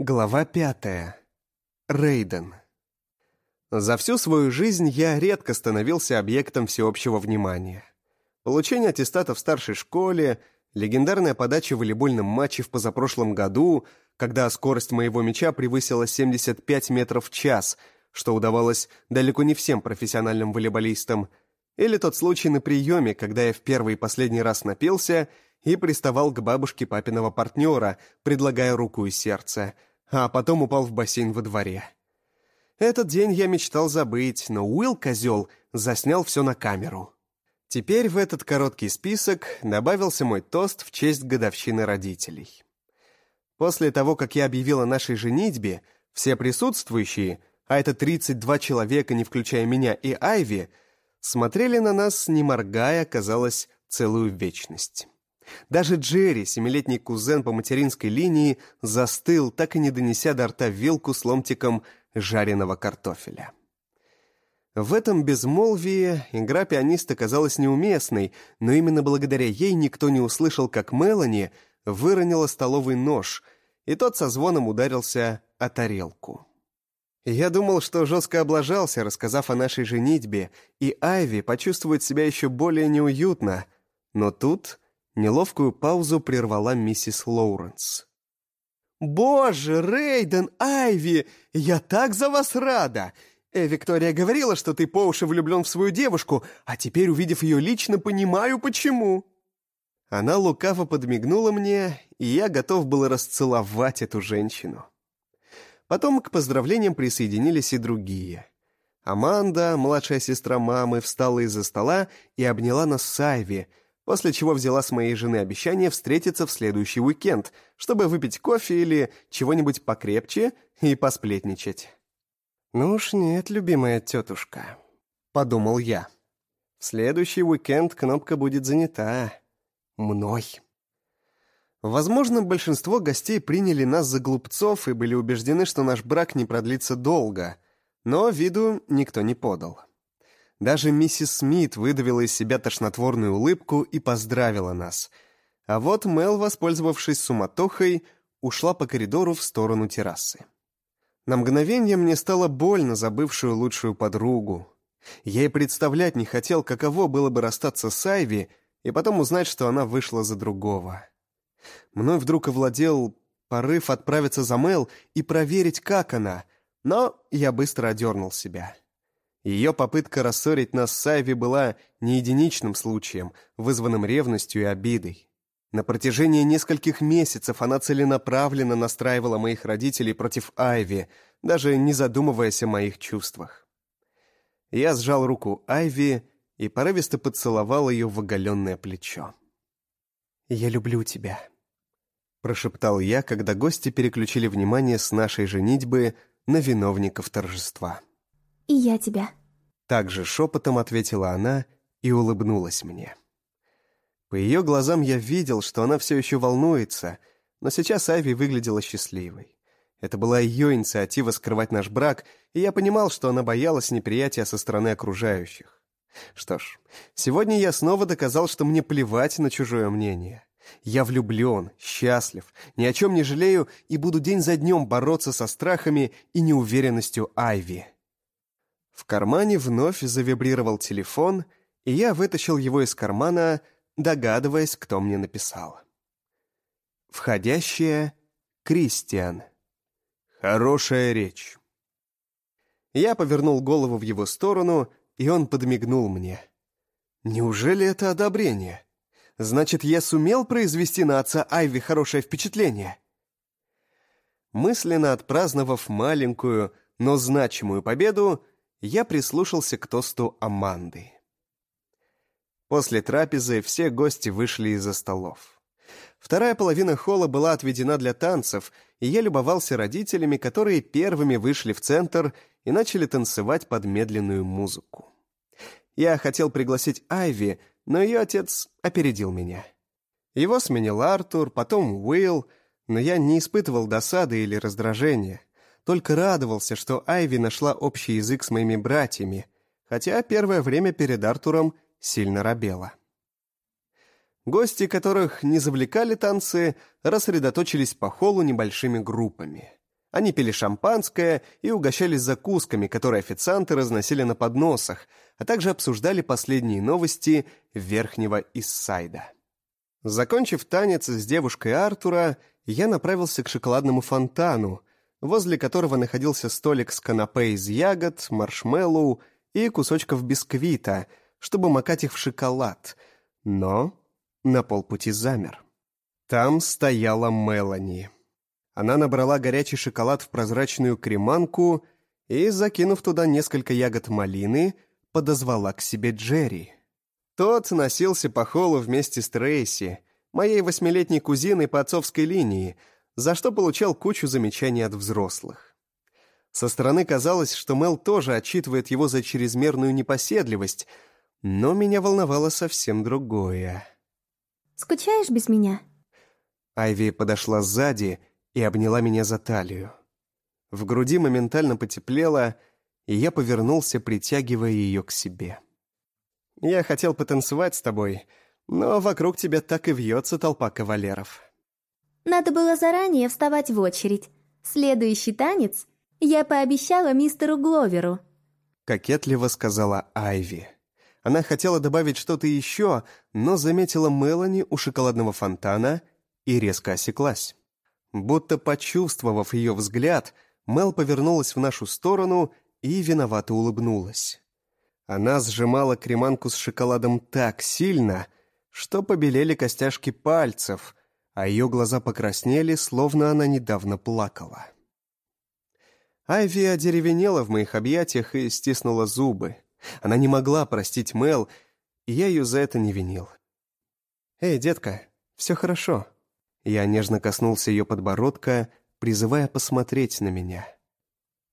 Глава пятая. Рейден. За всю свою жизнь я редко становился объектом всеобщего внимания. Получение аттестата в старшей школе, легендарная подача в волейбольном матче в позапрошлом году, когда скорость моего мяча превысила 75 метров в час, что удавалось далеко не всем профессиональным волейболистам, или тот случай на приеме, когда я в первый и последний раз напился и приставал к бабушке папиного партнера, предлагая руку и сердце – а потом упал в бассейн во дворе. Этот день я мечтал забыть, но Уилл, козел, заснял все на камеру. Теперь в этот короткий список добавился мой тост в честь годовщины родителей. После того, как я объявил о нашей женитьбе, все присутствующие, а это 32 человека, не включая меня и Айви, смотрели на нас, не моргая, казалось, целую вечность. Даже Джерри, семилетний кузен по материнской линии, застыл, так и не донеся до рта вилку с ломтиком жареного картофеля. В этом безмолвии игра пианиста казалась неуместной, но именно благодаря ей никто не услышал, как Мелани выронила столовый нож, и тот со звоном ударился о тарелку. Я думал, что жестко облажался, рассказав о нашей женитьбе, и Айви почувствует себя еще более неуютно, но тут Неловкую паузу прервала миссис Лоуренс. «Боже, Рейден, Айви, я так за вас рада! Э, Виктория говорила, что ты по уши влюблен в свою девушку, а теперь, увидев ее лично, понимаю, почему». Она лукаво подмигнула мне, и я готов был расцеловать эту женщину. Потом к поздравлениям присоединились и другие. Аманда, младшая сестра мамы, встала из-за стола и обняла нас с Айви — после чего взяла с моей жены обещание встретиться в следующий уикенд, чтобы выпить кофе или чего-нибудь покрепче и посплетничать. «Ну уж нет, любимая тетушка», — подумал я. «В следующий уикенд кнопка будет занята. Мной». Возможно, большинство гостей приняли нас за глупцов и были убеждены, что наш брак не продлится долго, но виду никто не подал. Даже миссис Смит выдавила из себя тошнотворную улыбку и поздравила нас. А вот Мел, воспользовавшись суматохой, ушла по коридору в сторону террасы. На мгновение мне стало больно за бывшую лучшую подругу. Я и представлять не хотел, каково было бы расстаться с Айви и потом узнать, что она вышла за другого. Мной вдруг овладел порыв отправиться за Мел и проверить, как она, но я быстро одернул себя. Ее попытка рассорить нас с Айви была не единичным случаем, вызванным ревностью и обидой. На протяжении нескольких месяцев она целенаправленно настраивала моих родителей против Айви, даже не задумываясь о моих чувствах. Я сжал руку Айви и порывисто поцеловал ее в оголенное плечо. «Я люблю тебя», — прошептал я, когда гости переключили внимание с нашей женитьбы на виновников торжества. «И я тебя», также шепотом ответила она и улыбнулась мне. По ее глазам я видел, что она все еще волнуется, но сейчас Айви выглядела счастливой. Это была ее инициатива скрывать наш брак, и я понимал, что она боялась неприятия со стороны окружающих. Что ж, сегодня я снова доказал, что мне плевать на чужое мнение. Я влюблен, счастлив, ни о чем не жалею и буду день за днем бороться со страхами и неуверенностью Айви. В кармане вновь завибрировал телефон, и я вытащил его из кармана, догадываясь, кто мне написал. Входящая Кристиан. Хорошая речь. Я повернул голову в его сторону, и он подмигнул мне. Неужели это одобрение? Значит, я сумел произвести на отца Айви хорошее впечатление? Мысленно отпраздновав маленькую, но значимую победу, я прислушался к тосту Аманды. После трапезы все гости вышли из-за столов. Вторая половина холла была отведена для танцев, и я любовался родителями, которые первыми вышли в центр и начали танцевать под медленную музыку. Я хотел пригласить Айви, но ее отец опередил меня. Его сменил Артур, потом Уилл, но я не испытывал досады или раздражения только радовался, что Айви нашла общий язык с моими братьями, хотя первое время перед Артуром сильно робела. Гости, которых не завлекали танцы, рассредоточились по холлу небольшими группами. Они пили шампанское и угощались закусками, которые официанты разносили на подносах, а также обсуждали последние новости Верхнего Иссайда. Закончив танец с девушкой Артура, я направился к шоколадному фонтану, возле которого находился столик с канапе из ягод, маршмеллоу и кусочков бисквита, чтобы макать их в шоколад, но на полпути замер. Там стояла Мелани. Она набрала горячий шоколад в прозрачную креманку и, закинув туда несколько ягод малины, подозвала к себе Джерри. Тот носился по холлу вместе с Трейси, моей восьмилетней кузиной по отцовской линии, за что получал кучу замечаний от взрослых. Со стороны казалось, что Мел тоже отчитывает его за чрезмерную непоседливость, но меня волновало совсем другое. «Скучаешь без меня?» Айви подошла сзади и обняла меня за талию. В груди моментально потеплело, и я повернулся, притягивая ее к себе. «Я хотел потанцевать с тобой, но вокруг тебя так и вьется толпа кавалеров». «Надо было заранее вставать в очередь. Следующий танец я пообещала мистеру Гловеру», — кокетливо сказала Айви. Она хотела добавить что-то еще, но заметила Мелани у шоколадного фонтана и резко осеклась. Будто почувствовав ее взгляд, Мел повернулась в нашу сторону и виновато улыбнулась. Она сжимала креманку с шоколадом так сильно, что побелели костяшки пальцев, а ее глаза покраснели, словно она недавно плакала. Айви одеревенела в моих объятиях и стиснула зубы. Она не могла простить Мел, и я ее за это не винил. «Эй, детка, все хорошо», я нежно коснулся ее подбородка, призывая посмотреть на меня.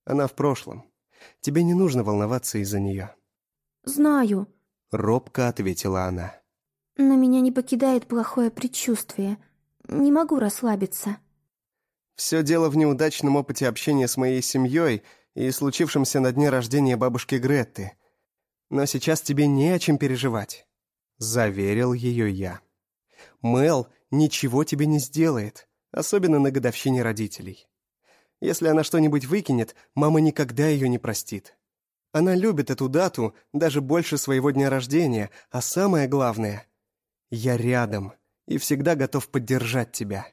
Она в прошлом. Тебе не нужно волноваться из-за нее. «Знаю», — робко ответила она. «Но меня не покидает плохое предчувствие. Не могу расслабиться». «Все дело в неудачном опыте общения с моей семьей и случившемся на дне рождения бабушки Гретты. Но сейчас тебе не о чем переживать», — заверил ее я. «Мел ничего тебе не сделает, особенно на годовщине родителей. Если она что-нибудь выкинет, мама никогда ее не простит. Она любит эту дату даже больше своего дня рождения, а самое главное — я рядом и всегда готов поддержать тебя.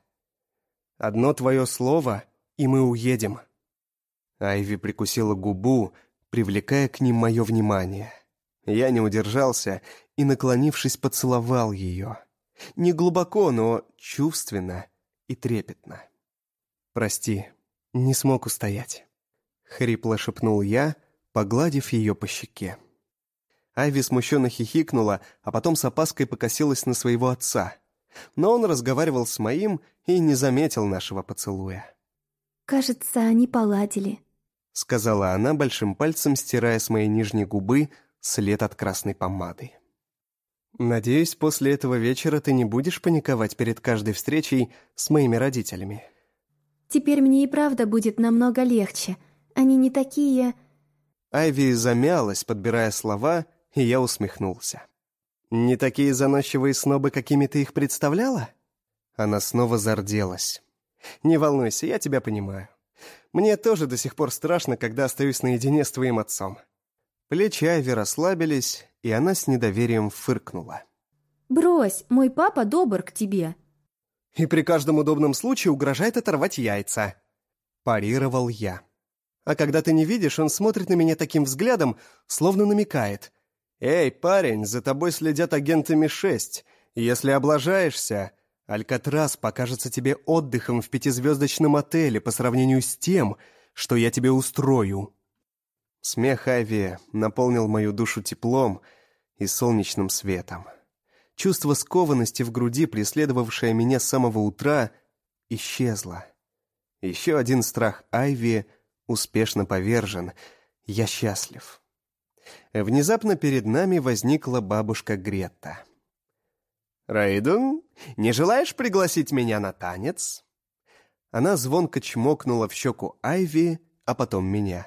Одно твое слово, и мы уедем». Айви прикусила губу, привлекая к ним мое внимание. Я не удержался и, наклонившись, поцеловал ее. Не глубоко, но чувственно и трепетно. «Прости, не смог устоять», — хрипло шепнул я, погладив ее по щеке. Айви смущенно хихикнула, а потом с опаской покосилась на своего отца. Но он разговаривал с моим и не заметил нашего поцелуя. «Кажется, они поладили», — сказала она большим пальцем, стирая с моей нижней губы след от красной помады. «Надеюсь, после этого вечера ты не будешь паниковать перед каждой встречей с моими родителями». «Теперь мне и правда будет намного легче. Они не такие...» Айви замялась, подбирая слова, и я усмехнулся. «Не такие заносчивые снобы, какими ты их представляла?» Она снова зарделась. «Не волнуйся, я тебя понимаю. Мне тоже до сих пор страшно, когда остаюсь наедине с твоим отцом». Плечи Айви расслабились, и она с недоверием фыркнула. «Брось, мой папа добр к тебе». «И при каждом удобном случае угрожает оторвать яйца», – парировал я. А когда ты не видишь, он смотрит на меня таким взглядом, словно намекает. «Эй, парень, за тобой следят агенты Ми-6. Если облажаешься, Алькатрас покажется тебе отдыхом в пятизвездочном отеле по сравнению с тем, что я тебе устрою». Смех Ави наполнил мою душу теплом и солнечным светом. Чувство скованности в груди, преследовавшее меня с самого утра, исчезло. Еще один страх Айви успешно повержен. Я счастлив. Внезапно перед нами возникла бабушка Гретта. «Рейдун, не желаешь пригласить меня на танец?» Она звонко чмокнула в щеку Айви, а потом меня.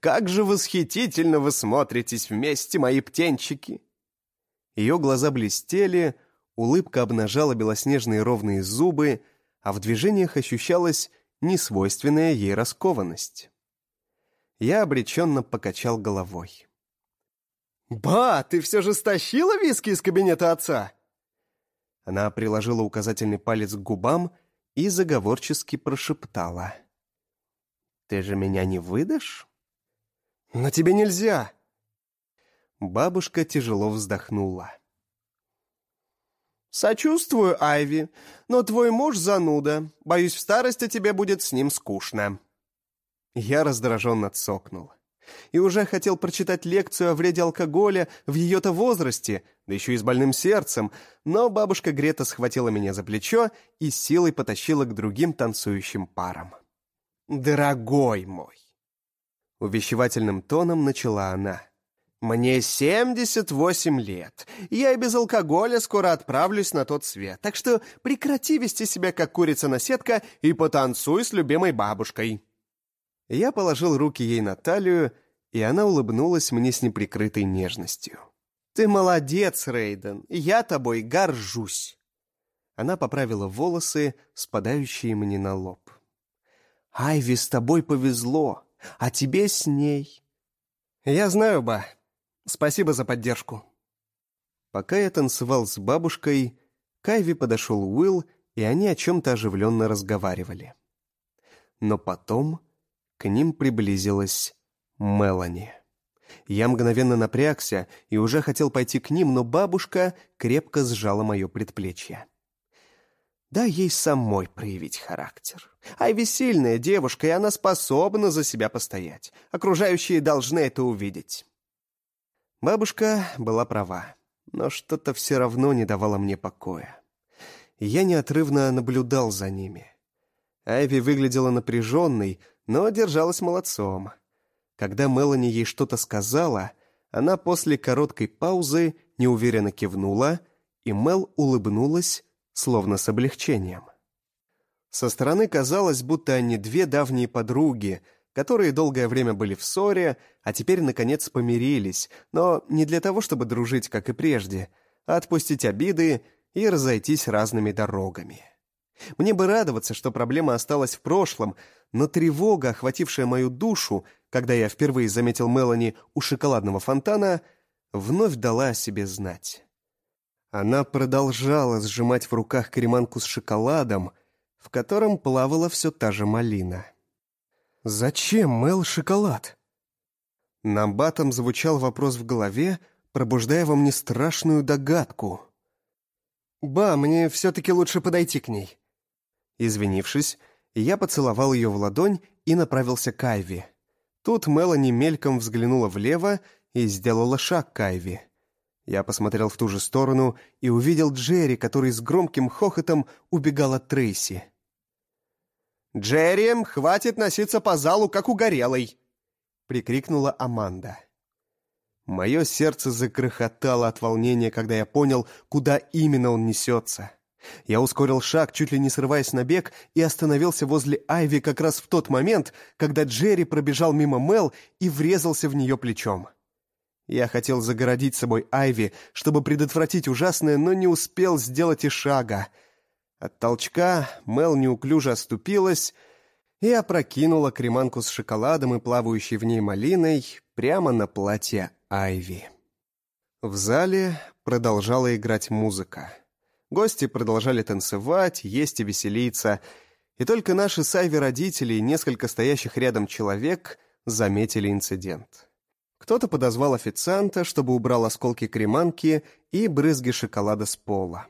Как же восхитительно вы смотритесь вместе, мои птенчики!» Ее глаза блестели, улыбка обнажала белоснежные ровные зубы, а в движениях ощущалась несвойственная ей раскованность. Я обреченно покачал головой. «Ба, ты все же стащила виски из кабинета отца?» Она приложила указательный палец к губам и заговорчески прошептала. «Ты же меня не выдашь?» «Но тебе нельзя!» Бабушка тяжело вздохнула. «Сочувствую, Айви, но твой муж зануда. Боюсь, в старости тебе будет с ним скучно». Я раздраженно цокнул. И уже хотел прочитать лекцию о вреде алкоголя в ее-то возрасте, да еще и с больным сердцем, но бабушка Грета схватила меня за плечо и силой потащила к другим танцующим парам. «Дорогой мой!» Увещевательным тоном начала она. «Мне 78 лет. Я и без алкоголя скоро отправлюсь на тот свет. Так что прекрати вести себя, как курица на сетка, и потанцуй с любимой бабушкой». Я положил руки ей на талию, и она улыбнулась мне с неприкрытой нежностью. «Ты молодец, Рейден, я тобой горжусь». Она поправила волосы, спадающие мне на лоб. «Айви, с тобой повезло, а тебе с ней». «Я знаю, ба. Спасибо за поддержку». Пока я танцевал с бабушкой, к Айви подошел Уилл, и они о чем-то оживленно разговаривали. Но потом к ним приблизилась Мелани. Я мгновенно напрягся и уже хотел пойти к ним, но бабушка крепко сжала мое предплечье. Дай ей самой проявить характер. Айви сильная девушка, и она способна за себя постоять. Окружающие должны это увидеть. Бабушка была права, но что-то все равно не давало мне покоя. Я неотрывно наблюдал за ними. Айви выглядела напряженной, но держалась молодцом. Когда Мелани ей что-то сказала, она после короткой паузы неуверенно кивнула, и Мел улыбнулась, словно с облегчением. Со стороны казалось, будто они две давние подруги, которые долгое время были в ссоре, а теперь, наконец, помирились, но не для того, чтобы дружить, как и прежде, а отпустить обиды и разойтись разными дорогами. Мне бы радоваться, что проблема осталась в прошлом, но тревога, охватившая мою душу, когда я впервые заметил Мелани у шоколадного фонтана, вновь дала о себе знать. Она продолжала сжимать в руках креманку с шоколадом, в котором плавала все та же малина. «Зачем, Мел, шоколад?» На батом звучал вопрос в голове, пробуждая во мне страшную догадку. «Ба, мне все-таки лучше подойти к ней». Извинившись, я поцеловал ее в ладонь и направился к Айви. Тут Мелани мельком взглянула влево и сделала шаг к Айви. Я посмотрел в ту же сторону и увидел Джерри, который с громким хохотом убегал от Трейси. «Джерри, хватит носиться по залу, как угорелый!» — прикрикнула Аманда. Мое сердце закрохотало от волнения, когда я понял, куда именно он несется. Я ускорил шаг, чуть ли не срываясь на бег, и остановился возле Айви как раз в тот момент, когда Джерри пробежал мимо Мел и врезался в нее плечом. Я хотел загородить собой Айви, чтобы предотвратить ужасное, но не успел сделать и шага — от толчка Мел неуклюже оступилась и опрокинула креманку с шоколадом и плавающей в ней малиной прямо на платье Айви. В зале продолжала играть музыка. Гости продолжали танцевать, есть и веселиться, и только наши с Айви родители и несколько стоящих рядом человек заметили инцидент. Кто-то подозвал официанта, чтобы убрал осколки креманки и брызги шоколада с пола.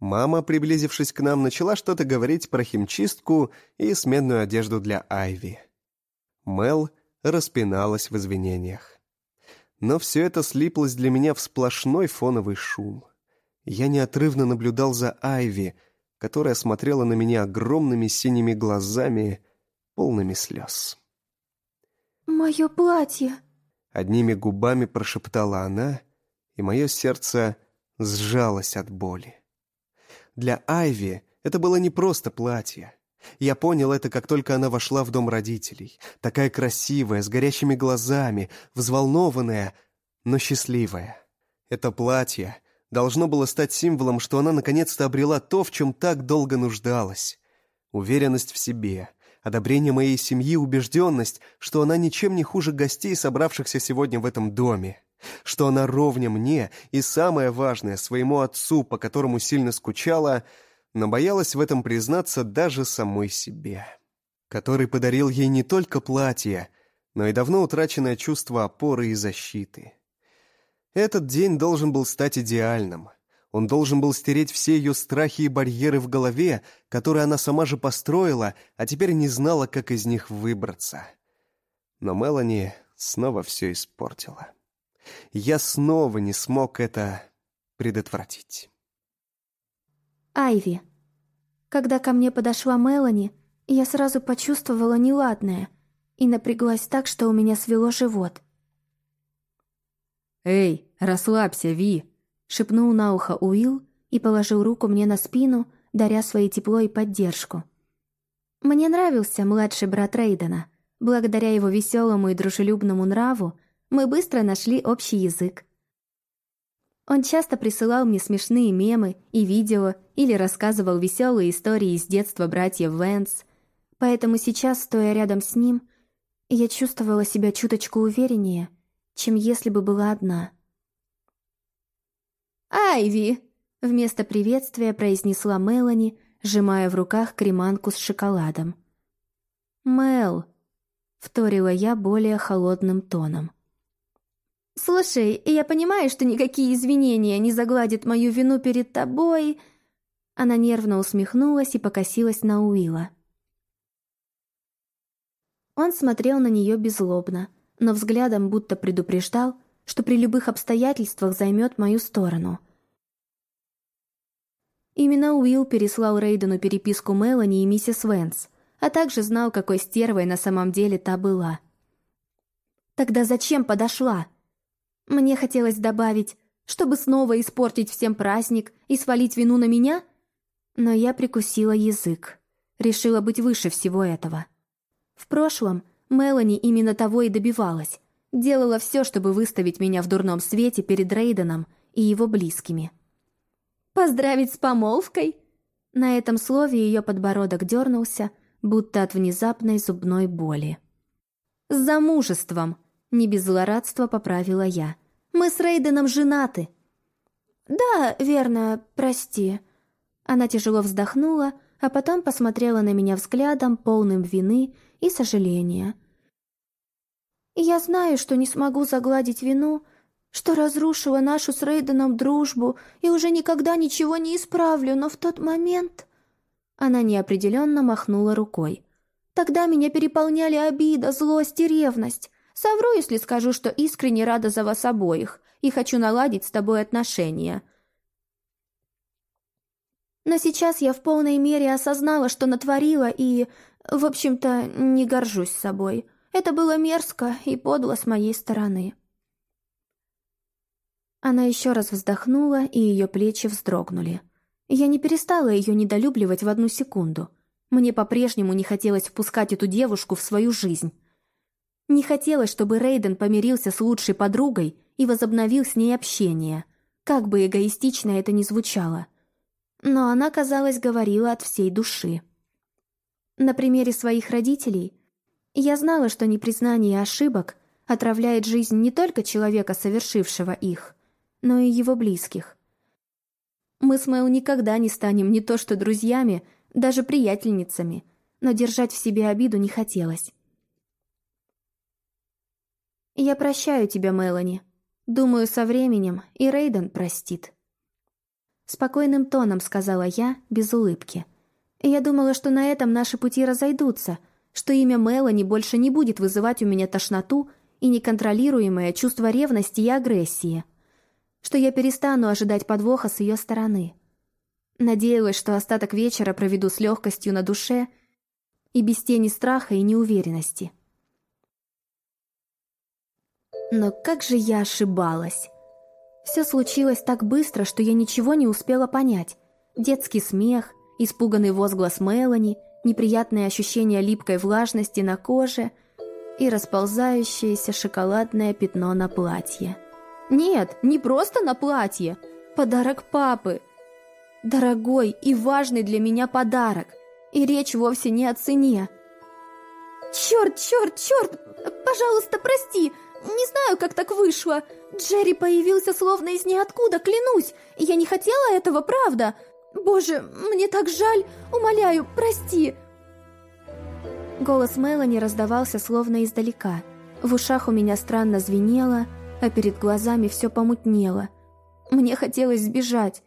Мама, приблизившись к нам, начала что-то говорить про химчистку и сменную одежду для Айви. Мел распиналась в извинениях. Но все это слиплось для меня в сплошной фоновый шум. Я неотрывно наблюдал за Айви, которая смотрела на меня огромными синими глазами, полными слез. «Мое платье!» Одними губами прошептала она, и мое сердце сжалось от боли. Для Айви это было не просто платье. Я понял это, как только она вошла в дом родителей. Такая красивая, с горящими глазами, взволнованная, но счастливая. Это платье должно было стать символом, что она наконец-то обрела то, в чем так долго нуждалась. Уверенность в себе, одобрение моей семьи, убежденность, что она ничем не хуже гостей, собравшихся сегодня в этом доме, что она ровня мне и, самое важное, своему отцу, по которому сильно скучала, но боялась в этом признаться даже самой себе, который подарил ей не только платье, но и давно утраченное чувство опоры и защиты. Этот день должен был стать идеальным. Он должен был стереть все ее страхи и барьеры в голове, которые она сама же построила, а теперь не знала, как из них выбраться. Но Мелани снова все испортила. Я снова не смог это предотвратить. Айви. Когда ко мне подошла Мелани, я сразу почувствовала неладное и напряглась так, что у меня свело живот. «Эй, расслабься, Ви!» — шепнул на ухо Уилл и положил руку мне на спину, даря свои тепло и поддержку. Мне нравился младший брат Рейдена. Благодаря его веселому и дружелюбному нраву мы быстро нашли общий язык. Он часто присылал мне смешные мемы и видео или рассказывал веселые истории из детства братьев Вэнс, поэтому сейчас, стоя рядом с ним, я чувствовала себя чуточку увереннее, чем если бы была одна. «Айви!» — вместо приветствия произнесла Мелани, сжимая в руках креманку с шоколадом. «Мел!» — вторила я более холодным тоном. «Слушай, я понимаю, что никакие извинения не загладят мою вину перед тобой...» Она нервно усмехнулась и покосилась на Уилла. Он смотрел на нее беззлобно, но взглядом будто предупреждал, что при любых обстоятельствах займет мою сторону. Именно Уилл переслал Рейдену переписку Мелани и миссис Вэнс, а также знал, какой стервой на самом деле та была. «Тогда зачем подошла?» Мне хотелось добавить, чтобы снова испортить всем праздник и свалить вину на меня, но я прикусила язык, решила быть выше всего этого. В прошлом Мелани именно того и добивалась, делала все, чтобы выставить меня в дурном свете перед Рейденом и его близкими. «Поздравить с помолвкой?» На этом слове ее подбородок дернулся, будто от внезапной зубной боли. «С замужеством!» Не без злорадства поправила я. «Мы с Рейденом женаты». «Да, верно, прости». Она тяжело вздохнула, а потом посмотрела на меня взглядом, полным вины и сожаления. «Я знаю, что не смогу загладить вину, что разрушила нашу с Рейденом дружбу и уже никогда ничего не исправлю, но в тот момент...» Она неопределенно махнула рукой. «Тогда меня переполняли обида, злость и ревность. Совру, если скажу, что искренне рада за вас обоих и хочу наладить с тобой отношения. Но сейчас я в полной мере осознала, что натворила, и, в общем-то, не горжусь собой. Это было мерзко и подло с моей стороны. Она еще раз вздохнула, и ее плечи вздрогнули. Я не перестала ее недолюбливать в одну секунду. Мне по-прежнему не хотелось впускать эту девушку в свою жизнь. Не хотелось, чтобы Рейден помирился с лучшей подругой и возобновил с ней общение, как бы эгоистично это ни звучало. Но она, казалось, говорила от всей души. На примере своих родителей я знала, что непризнание ошибок отравляет жизнь не только человека, совершившего их, но и его близких. Мы с Мэл никогда не станем не то что друзьями, даже приятельницами, но держать в себе обиду не хотелось. «Я прощаю тебя, Мелани. Думаю, со временем и Рейден простит». Спокойным тоном сказала я, без улыбки. Я думала, что на этом наши пути разойдутся, что имя Мелани больше не будет вызывать у меня тошноту и неконтролируемое чувство ревности и агрессии, что я перестану ожидать подвоха с ее стороны. Надеялась, что остаток вечера проведу с легкостью на душе и без тени страха и неуверенности. Но как же я ошибалась. Все случилось так быстро, что я ничего не успела понять. Детский смех, испуганный возглас Мелани, неприятное ощущение липкой влажности на коже и расползающееся шоколадное пятно на платье. Нет, не просто на платье. Подарок папы. Дорогой и важный для меня подарок. И речь вовсе не о цене. «Черт, черт, черт! Пожалуйста, прости! Не знаю, как так вышло. Джерри появился словно из ниоткуда, клянусь. Я не хотела этого, правда. Боже, мне так жаль. Умоляю, прости!» Голос Мелани раздавался словно издалека. В ушах у меня странно звенело, а перед глазами все помутнело. Мне хотелось сбежать,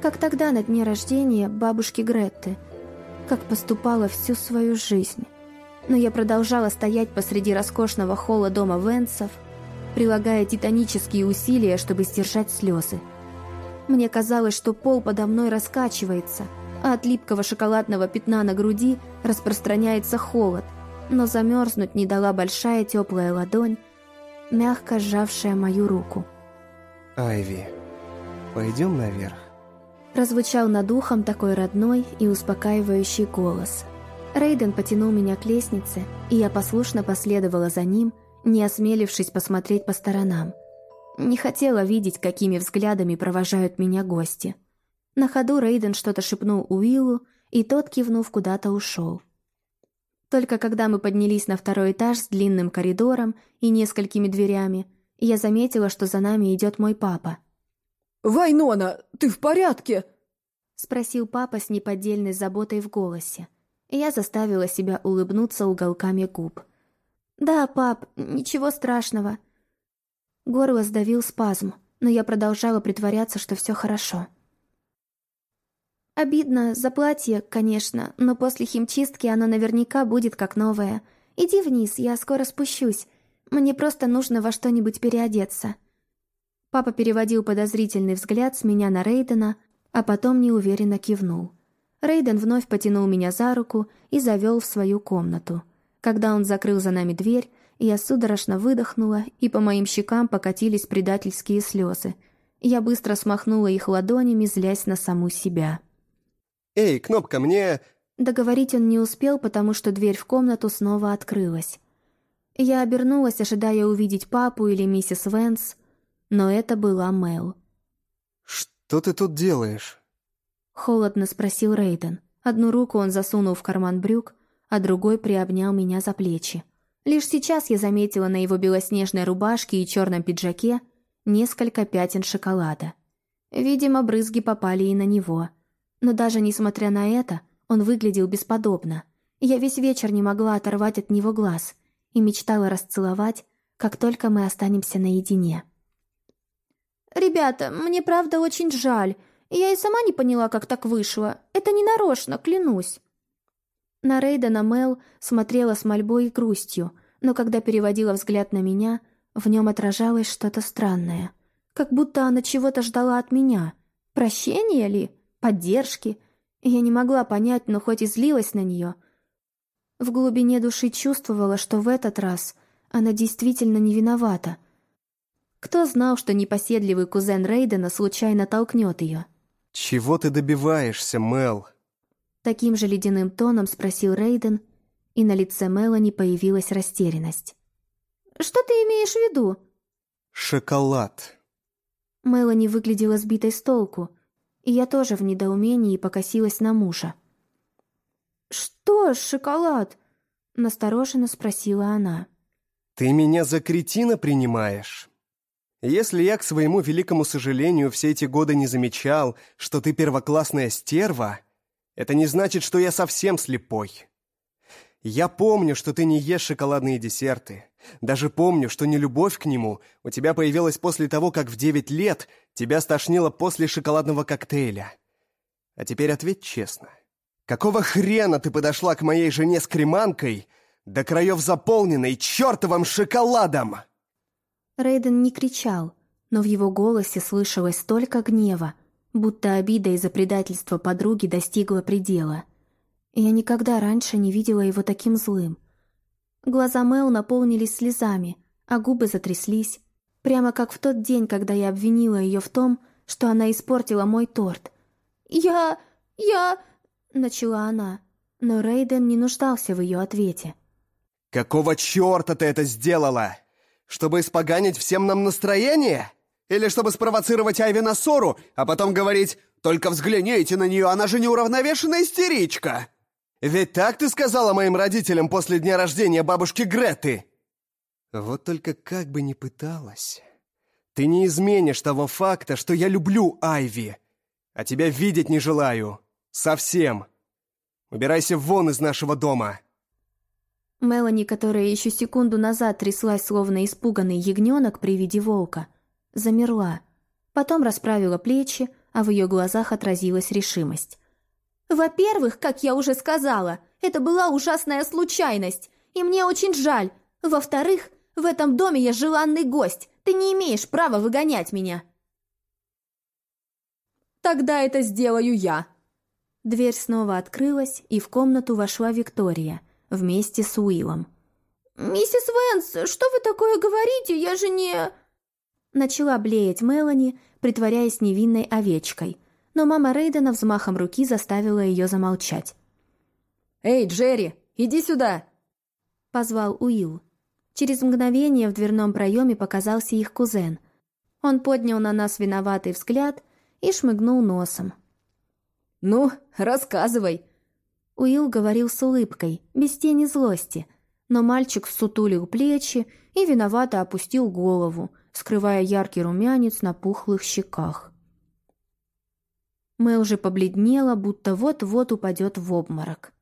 как тогда на дне рождения бабушки Гретты, как поступала всю свою жизнь. Но я продолжала стоять посреди роскошного холла дома Венсов, прилагая титанические усилия, чтобы сдержать слезы. Мне казалось, что пол подо мной раскачивается, а от липкого шоколадного пятна на груди распространяется холод, но замерзнуть не дала большая теплая ладонь, мягко сжавшая мою руку. «Айви, пойдем наверх?» Прозвучал над ухом такой родной и успокаивающий голос. Рейден потянул меня к лестнице, и я послушно последовала за ним, не осмелившись посмотреть по сторонам. Не хотела видеть, какими взглядами провожают меня гости. На ходу Рейден что-то шепнул Уиллу, и тот, кивнув, куда-то ушел. Только когда мы поднялись на второй этаж с длинным коридором и несколькими дверями, я заметила, что за нами идет мой папа. «Вайнона, ты в порядке?» — спросил папа с неподдельной заботой в голосе. Я заставила себя улыбнуться уголками губ. «Да, пап, ничего страшного». Горло сдавил спазм, но я продолжала притворяться, что все хорошо. Обидно за платье, конечно, но после химчистки оно наверняка будет как новое. Иди вниз, я скоро спущусь. Мне просто нужно во что-нибудь переодеться. Папа переводил подозрительный взгляд с меня на Рейдена, а потом неуверенно кивнул. Рейден вновь потянул меня за руку и завел в свою комнату. Когда он закрыл за нами дверь, я судорожно выдохнула, и по моим щекам покатились предательские слезы. Я быстро смахнула их ладонями, злясь на саму себя. «Эй, Кнопка, мне...» Договорить он не успел, потому что дверь в комнату снова открылась. Я обернулась, ожидая увидеть папу или миссис Венс, но это была Мел. «Что ты тут делаешь?» Холодно спросил Рейден. Одну руку он засунул в карман брюк, а другой приобнял меня за плечи. Лишь сейчас я заметила на его белоснежной рубашке и черном пиджаке несколько пятен шоколада. Видимо, брызги попали и на него — но даже несмотря на это, он выглядел бесподобно. Я весь вечер не могла оторвать от него глаз и мечтала расцеловать, как только мы останемся наедине. «Ребята, мне правда очень жаль. Я и сама не поняла, как так вышло. Это не нарочно, клянусь». На Рейдена Мел смотрела с мольбой и грустью, но когда переводила взгляд на меня, в нем отражалось что-то странное. Как будто она чего-то ждала от меня. Прощения ли? поддержки. Я не могла понять, но хоть и злилась на нее. В глубине души чувствовала, что в этот раз она действительно не виновата. Кто знал, что непоседливый кузен Рейдена случайно толкнет ее? «Чего ты добиваешься, Мел?» Таким же ледяным тоном спросил Рейден, и на лице Мелани появилась растерянность. «Что ты имеешь в виду?» «Шоколад». Мелани выглядела сбитой с толку — и я тоже в недоумении покосилась на мужа. «Что, шоколад?» — настороженно спросила она. «Ты меня за кретина принимаешь? Если я, к своему великому сожалению, все эти годы не замечал, что ты первоклассная стерва, это не значит, что я совсем слепой. Я помню, что ты не ешь шоколадные десерты. Даже помню, что не любовь к нему у тебя появилась после того, как в девять лет тебя стошнило после шоколадного коктейля. А теперь ответь честно. Какого хрена ты подошла к моей жене с креманкой, до краев заполненной чертовым шоколадом?» Рейден не кричал, но в его голосе слышалось столько гнева, будто обида из-за предательства подруги достигла предела — я никогда раньше не видела его таким злым. Глаза Мэл наполнились слезами, а губы затряслись, прямо как в тот день, когда я обвинила ее в том, что она испортила мой торт. «Я... я...» — начала она, но Рейден не нуждался в ее ответе. «Какого черта ты это сделала? Чтобы испоганить всем нам настроение? Или чтобы спровоцировать Айви на ссору, а потом говорить «Только взгляните на нее, она же неуравновешенная истеричка!» Ведь так ты сказала моим родителям после дня рождения бабушки Греты?» Вот только как бы ни пыталась, ты не изменишь того факта, что я люблю Айви, а тебя видеть не желаю. Совсем. Убирайся вон из нашего дома. Мелани, которая еще секунду назад тряслась, словно испуганный ягненок при виде волка, замерла. Потом расправила плечи, а в ее глазах отразилась решимость. «Во-первых, как я уже сказала, это была ужасная случайность, и мне очень жаль. Во-вторых, в этом доме я желанный гость, ты не имеешь права выгонять меня». «Тогда это сделаю я». Дверь снова открылась, и в комнату вошла Виктория – вместе с Уиллом. «Миссис Вэнс, что вы такое говорите? Я же не...» Начала блеять Мелани, притворяясь невинной овечкой, но мама Рейдена взмахом руки заставила ее замолчать. «Эй, Джерри, иди сюда!» Позвал Уилл. Через мгновение в дверном проеме показался их кузен. Он поднял на нас виноватый взгляд и шмыгнул носом. «Ну, рассказывай!» Уилл говорил с улыбкой, без тени злости, но мальчик всутулил плечи и виновато опустил голову, скрывая яркий румянец на пухлых щеках. Мэл уже побледнела, будто вот-вот упадет в обморок.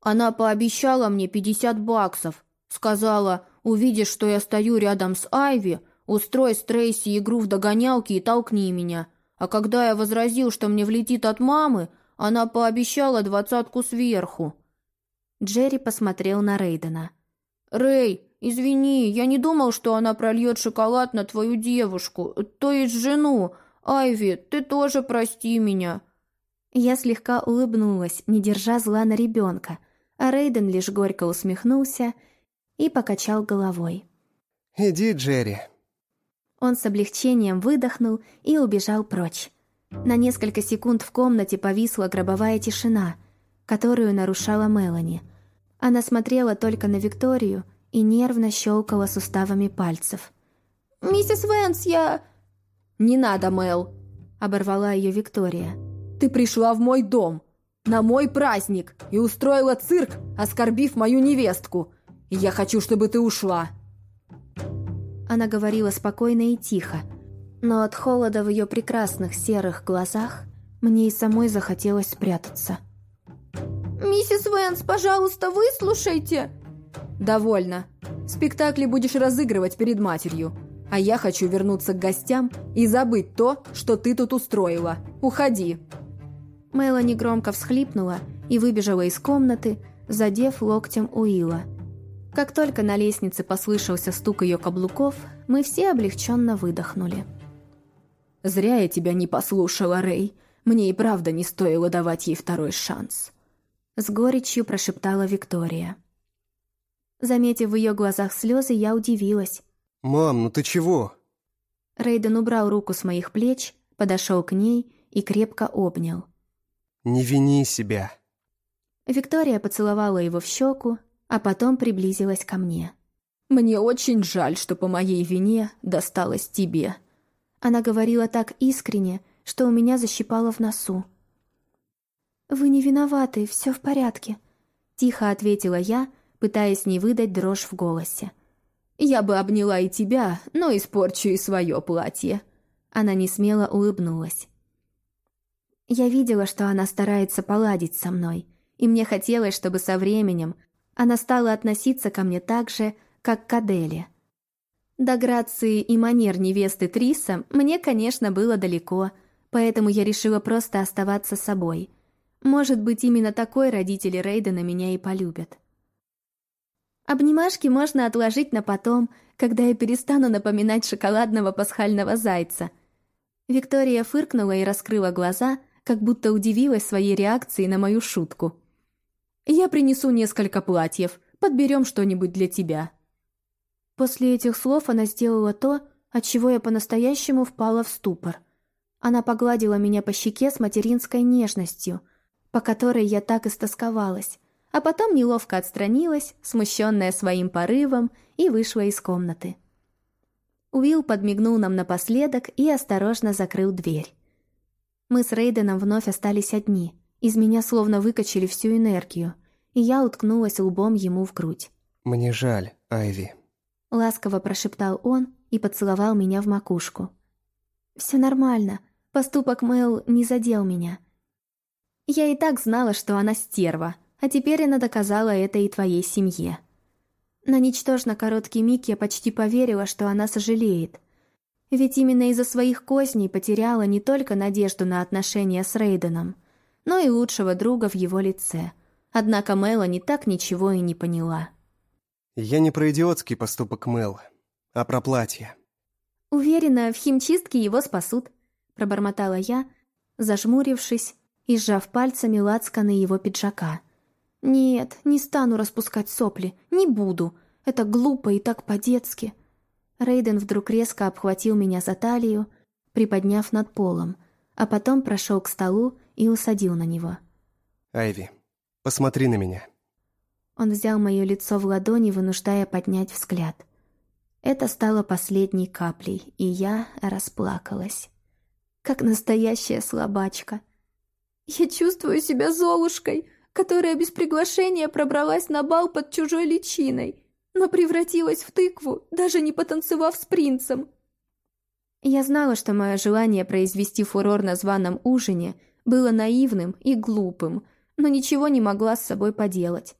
Она пообещала мне пятьдесят баксов. Сказала, увидишь, что я стою рядом с Айви, устрой с игру в догонялки и толкни меня. А когда я возразил, что мне влетит от мамы, она пообещала двадцатку сверху». Джерри посмотрел на Рейдена. «Рэй, извини, я не думал, что она прольет шоколад на твою девушку, то есть жену. Айви, ты тоже прости меня». Я слегка улыбнулась, не держа зла на ребенка, а Рейден лишь горько усмехнулся и покачал головой. «Иди, Джерри». Он с облегчением выдохнул и убежал прочь. На несколько секунд в комнате повисла гробовая тишина, которую нарушала Мелани. Она смотрела только на Викторию и нервно щелкала суставами пальцев. «Миссис Вэнс, я...» «Не надо, Мел!» — оборвала ее Виктория. «Ты пришла в мой дом, на мой праздник, и устроила цирк, оскорбив мою невестку. И я хочу, чтобы ты ушла!» Она говорила спокойно и тихо, но от холода в ее прекрасных серых глазах мне и самой захотелось спрятаться. «Миссис Вэнс, пожалуйста, выслушайте!» «Довольно. Спектакли будешь разыгрывать перед матерью. А я хочу вернуться к гостям и забыть то, что ты тут устроила. Уходи!» Мелани громко всхлипнула и выбежала из комнаты, задев локтем Уилла. Как только на лестнице послышался стук ее каблуков, мы все облегченно выдохнули. «Зря я тебя не послушала, Рэй. Мне и правда не стоило давать ей второй шанс». С горечью прошептала Виктория. Заметив в ее глазах слезы, я удивилась. «Мам, ну ты чего?» Рейден убрал руку с моих плеч, подошел к ней и крепко обнял. «Не вини себя». Виктория поцеловала его в щеку, а потом приблизилась ко мне. «Мне очень жаль, что по моей вине досталось тебе», она говорила так искренне, что у меня защипало в носу. «Вы не виноваты, все в порядке», — тихо ответила я, пытаясь не выдать дрожь в голосе. «Я бы обняла и тебя, но испорчу и свое платье». Она несмело улыбнулась. Я видела, что она старается поладить со мной, и мне хотелось, чтобы со временем она стала относиться ко мне так же, как к Аделе. До грации и манер невесты Триса мне, конечно, было далеко, поэтому я решила просто оставаться собой. Может быть, именно такой родители Рейдена меня и полюбят. Обнимашки можно отложить на потом, когда я перестану напоминать шоколадного пасхального зайца. Виктория фыркнула и раскрыла глаза, как будто удивилась своей реакцией на мою шутку. «Я принесу несколько платьев, подберем что-нибудь для тебя», После этих слов она сделала то, от чего я по-настоящему впала в ступор. Она погладила меня по щеке с материнской нежностью, по которой я так истосковалась, а потом неловко отстранилась, смущенная своим порывом, и вышла из комнаты. Уилл подмигнул нам напоследок и осторожно закрыл дверь. Мы с Рейденом вновь остались одни, Из меня словно выкачали всю энергию, и я уткнулась лбом ему в грудь. «Мне жаль, Айви», — ласково прошептал он и поцеловал меня в макушку. «Все нормально. Поступок Мэл не задел меня. Я и так знала, что она стерва, а теперь она доказала это и твоей семье. На ничтожно короткий миг я почти поверила, что она сожалеет. Ведь именно из-за своих козней потеряла не только надежду на отношения с Рейденом, но и лучшего друга в его лице. Однако Мелани так ничего и не поняла. «Я не про идиотский поступок Мэл, а про платье». «Уверена, в химчистке его спасут», — пробормотала я, зажмурившись и сжав пальцами лацканы его пиджака. «Нет, не стану распускать сопли, не буду. Это глупо и так по-детски». Рейден вдруг резко обхватил меня за талию, приподняв над полом, а потом прошел к столу и усадил на него. «Айви, посмотри на меня». Он взял мое лицо в ладони, вынуждая поднять взгляд. Это стало последней каплей, и я расплакалась. Как настоящая слабачка — я чувствую себя Золушкой, которая без приглашения пробралась на бал под чужой личиной, но превратилась в тыкву, даже не потанцевав с принцем. Я знала, что мое желание произвести фурор на званом ужине было наивным и глупым, но ничего не могла с собой поделать.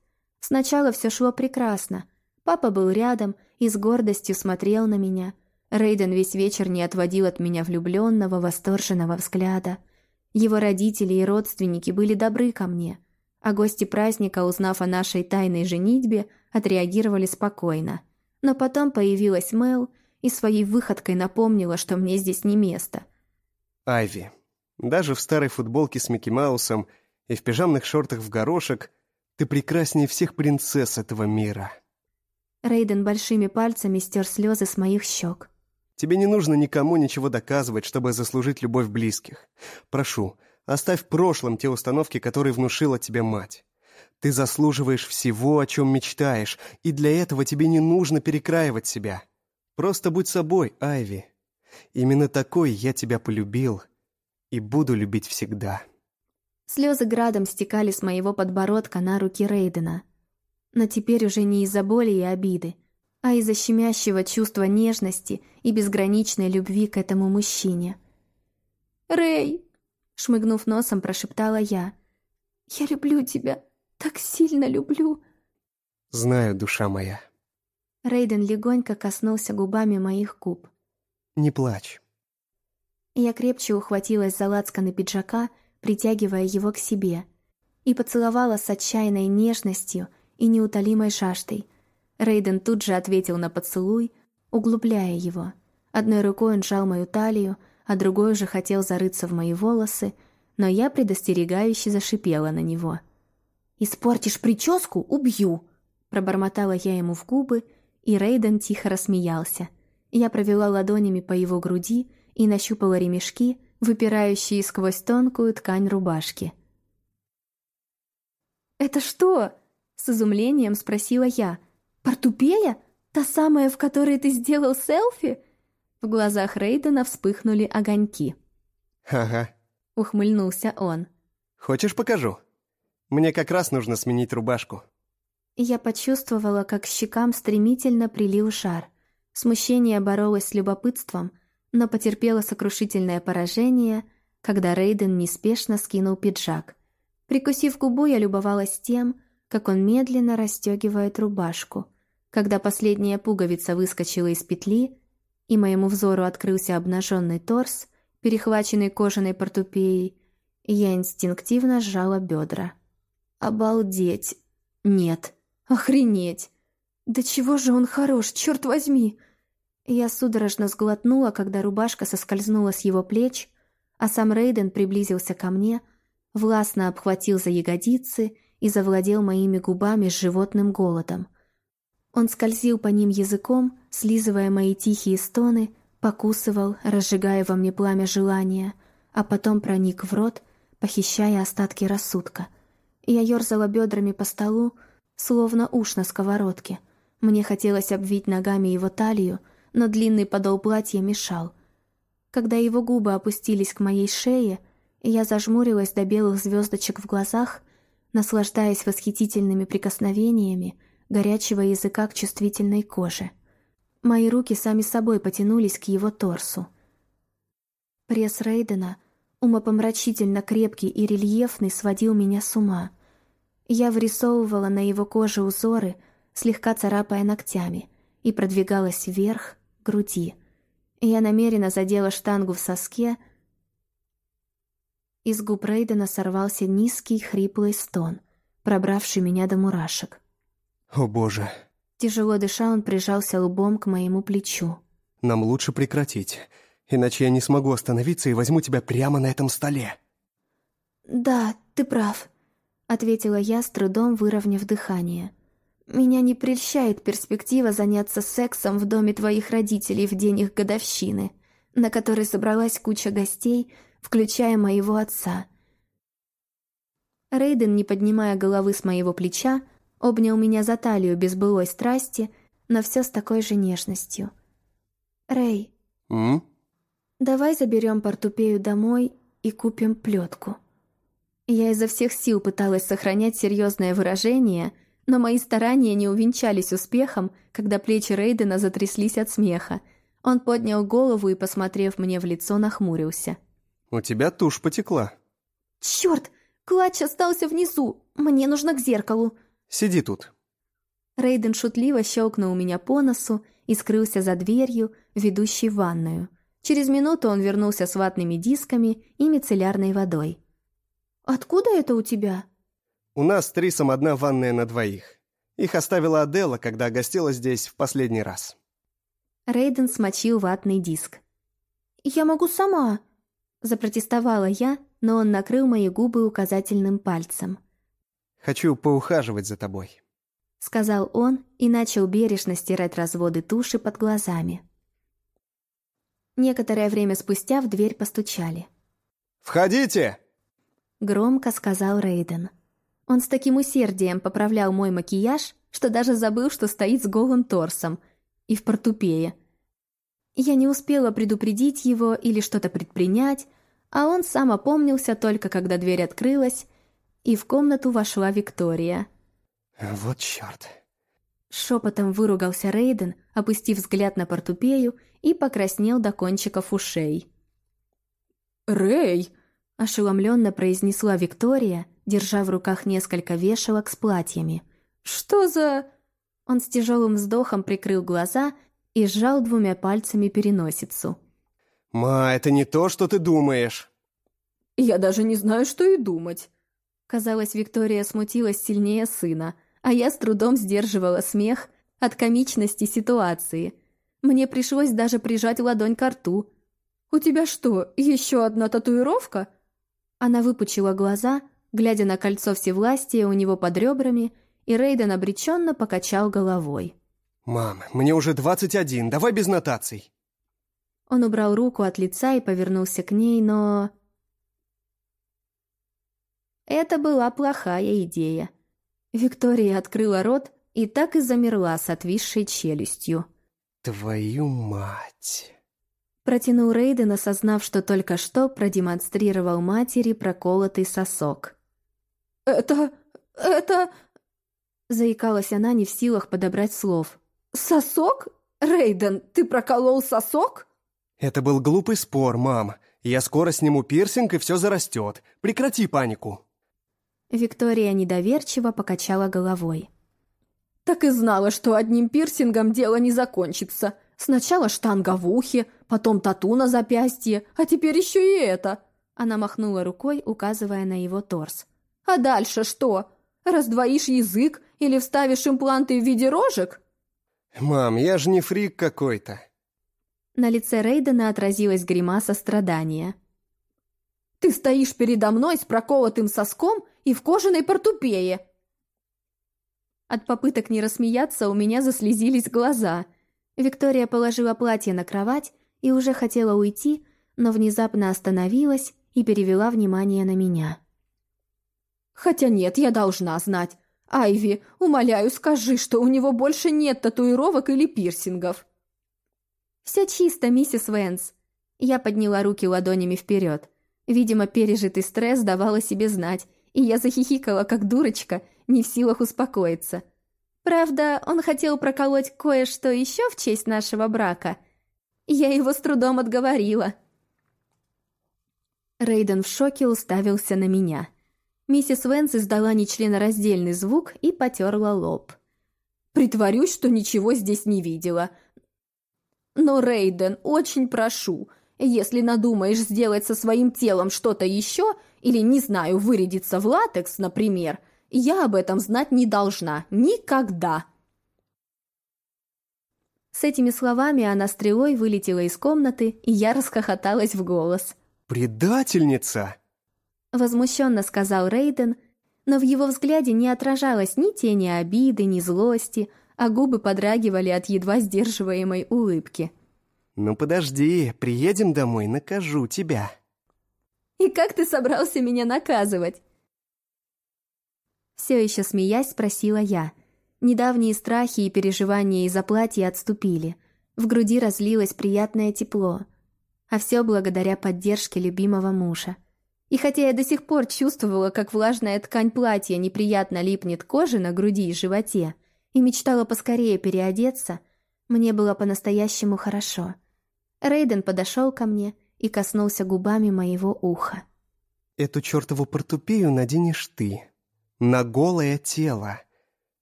Сначала все шло прекрасно. Папа был рядом и с гордостью смотрел на меня. Рейден весь вечер не отводил от меня влюбленного, восторженного взгляда — его родители и родственники были добры ко мне, а гости праздника, узнав о нашей тайной женитьбе, отреагировали спокойно. Но потом появилась Мэл и своей выходкой напомнила, что мне здесь не место. «Айви, даже в старой футболке с Микки Маусом и в пижамных шортах в горошек ты прекраснее всех принцесс этого мира». Рейден большими пальцами стер слезы с моих щек. Тебе не нужно никому ничего доказывать, чтобы заслужить любовь близких. Прошу, оставь в прошлом те установки, которые внушила тебе мать. Ты заслуживаешь всего, о чем мечтаешь, и для этого тебе не нужно перекраивать себя. Просто будь собой, Айви. Именно такой я тебя полюбил и буду любить всегда». Слезы градом стекали с моего подбородка на руки Рейдена. Но теперь уже не из-за боли и обиды, а из-за щемящего чувства нежности и безграничной любви к этому мужчине. «Рэй!» — шмыгнув носом, прошептала я. «Я люблю тебя, так сильно люблю!» «Знаю, душа моя». Рейден легонько коснулся губами моих губ. «Не плачь». Я крепче ухватилась за лацканы пиджака, притягивая его к себе, и поцеловала с отчаянной нежностью и неутолимой жаждой — Рейден тут же ответил на поцелуй, углубляя его. Одной рукой он сжал мою талию, а другой уже хотел зарыться в мои волосы, но я предостерегающе зашипела на него. «Испортишь прическу — убью!» Пробормотала я ему в губы, и Рейден тихо рассмеялся. Я провела ладонями по его груди и нащупала ремешки, выпирающие сквозь тонкую ткань рубашки. «Это что?» — с изумлением спросила я, «Портупея? Та самая, в которой ты сделал селфи?» В глазах Рейдена вспыхнули огоньки. «Ага», — ухмыльнулся он. «Хочешь, покажу? Мне как раз нужно сменить рубашку». Я почувствовала, как к щекам стремительно прилил шар. Смущение боролось с любопытством, но потерпело сокрушительное поражение, когда Рейден неспешно скинул пиджак. Прикусив губу, я любовалась тем, как он медленно расстегивает рубашку — когда последняя пуговица выскочила из петли, и моему взору открылся обнаженный торс, перехваченный кожаной портупеей, я инстинктивно сжала бедра. «Обалдеть! Нет! Охренеть! Да чего же он хорош, черт возьми!» Я судорожно сглотнула, когда рубашка соскользнула с его плеч, а сам Рейден приблизился ко мне, властно обхватил за ягодицы и завладел моими губами с животным голодом. Он скользил по ним языком, слизывая мои тихие стоны, покусывал, разжигая во мне пламя желания, а потом проник в рот, похищая остатки рассудка. Я ерзала бедрами по столу, словно уж на сковородке. Мне хотелось обвить ногами его талию, но длинный подол платья мешал. Когда его губы опустились к моей шее, Я зажмурилась до белых звездочек в глазах, наслаждаясь восхитительными прикосновениями горячего языка к чувствительной коже. Мои руки сами собой потянулись к его торсу. Пресс Рейдена, умопомрачительно крепкий и рельефный, сводил меня с ума. Я врисовывала на его коже узоры, слегка царапая ногтями, и продвигалась вверх, к груди. Я намеренно задела штангу в соске. Из губ Рейдена сорвался низкий, хриплый стон, пробравший меня до мурашек. «О боже!» Тяжело дыша, он прижался лбом к моему плечу. «Нам лучше прекратить, иначе я не смогу остановиться и возьму тебя прямо на этом столе». «Да, ты прав», — ответила я, с трудом выровняв дыхание. «Меня не прельщает перспектива заняться сексом в доме твоих родителей в день их годовщины, на которой собралась куча гостей, включая моего отца». Рейден, не поднимая головы с моего плеча, обнял меня за талию без былой страсти, но все с такой же нежностью. «Рэй, «М?» давай заберем портупею домой и купим плетку». Я изо всех сил пыталась сохранять серьезное выражение, но мои старания не увенчались успехом, когда плечи Рейдена затряслись от смеха. Он поднял голову и, посмотрев мне в лицо, нахмурился. «У тебя тушь потекла. Черт! Клатч остался внизу. Мне нужно к зеркалу. Сиди тут». Рейден шутливо щелкнул меня по носу и скрылся за дверью, ведущей в ванную. Через минуту он вернулся с ватными дисками и мицеллярной водой. Откуда это у тебя? «У нас с Трисом одна ванная на двоих. Их оставила Адела, когда гостила здесь в последний раз». Рейден смочил ватный диск. Я могу сама. Запротестовала я, но он накрыл мои губы указательным пальцем. «Хочу поухаживать за тобой». Сказал он и начал бережно стирать разводы туши под глазами. Некоторое время спустя в дверь постучали. «Входите!» Громко сказал Рейден. Он с таким усердием поправлял мой макияж, что даже забыл, что стоит с голым торсом и в портупее. Я не успела предупредить его или что-то предпринять, а он сам опомнился только когда дверь открылась, и в комнату вошла Виктория. «Вот черт». Шепотом выругался Рейден, опустив взгляд на портупею и покраснел до кончиков ушей. «Рэй!» – ошеломленно произнесла Виктория, держа в руках несколько вешалок с платьями. «Что за...» Он с тяжелым вздохом прикрыл глаза и сжал двумя пальцами переносицу. «Ма, это не то, что ты думаешь». «Я даже не знаю, что и думать». Казалось, Виктория смутилась сильнее сына, а я с трудом сдерживала смех от комичности ситуации. Мне пришлось даже прижать ладонь к рту. «У тебя что, еще одна татуировка?» Она выпучила глаза, глядя на кольцо всевластия у него под ребрами, и Рейден обреченно покачал головой. «Мам, мне уже 21, давай без нотаций». Он убрал руку от лица и повернулся к ней, но... Это была плохая идея. Виктория открыла рот и так и замерла с отвисшей челюстью. «Твою мать!» Протянул Рейден, осознав, что только что продемонстрировал матери проколотый сосок. «Это... это...» Заикалась она, не в силах подобрать слов. «Сосок? Рейден, ты проколол сосок?» «Это был глупый спор, мам. Я скоро сниму пирсинг, и все зарастет. Прекрати панику». Виктория недоверчиво покачала головой. «Так и знала, что одним пирсингом дело не закончится. Сначала штанга в ухе, потом тату на запястье, а теперь еще и это». Она махнула рукой, указывая на его торс. «А дальше что? Раздвоишь язык или вставишь импланты в виде рожек?» «Мам, я же не фрик какой-то». На лице Рейдена отразилась гримаса страдания. «Ты стоишь передо мной с проколотым соском и в кожаной портупее!» От попыток не рассмеяться у меня заслезились глаза. Виктория положила платье на кровать и уже хотела уйти, но внезапно остановилась и перевела внимание на меня. «Хотя нет, я должна знать. Айви, умоляю, скажи, что у него больше нет татуировок или пирсингов». «Все чисто, миссис Вэнс». Я подняла руки ладонями вперед. Видимо, пережитый стресс давал о себе знать, и я захихикала, как дурочка, не в силах успокоиться. Правда, он хотел проколоть кое-что еще в честь нашего брака. Я его с трудом отговорила. Рейден в шоке уставился на меня. Миссис Венс издала нечленораздельный звук и потерла лоб. «Притворюсь, что ничего здесь не видела. Но, Рейден, очень прошу, если надумаешь сделать со своим телом что-то еще, или, не знаю, вырядиться в латекс, например, я об этом знать не должна. Никогда!» С этими словами она стрелой вылетела из комнаты, и я расхохоталась в голос. «Предательница!» Возмущенно сказал Рейден, но в его взгляде не отражалось ни тени обиды, ни злости, а губы подрагивали от едва сдерживаемой улыбки. «Ну подожди, приедем домой, накажу тебя». «И как ты собрался меня наказывать?» Все еще смеясь, спросила я. Недавние страхи и переживания из-за платья отступили. В груди разлилось приятное тепло. А все благодаря поддержке любимого мужа. И хотя я до сих пор чувствовала, как влажная ткань платья неприятно липнет коже на груди и животе, и мечтала поскорее переодеться, мне было по-настоящему хорошо — Рейден подошел ко мне и коснулся губами моего уха. «Эту чертову портупею наденешь ты. На голое тело.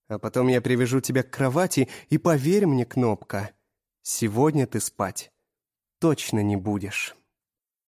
А потом я привяжу тебя к кровати, и поверь мне, Кнопка, сегодня ты спать точно не будешь».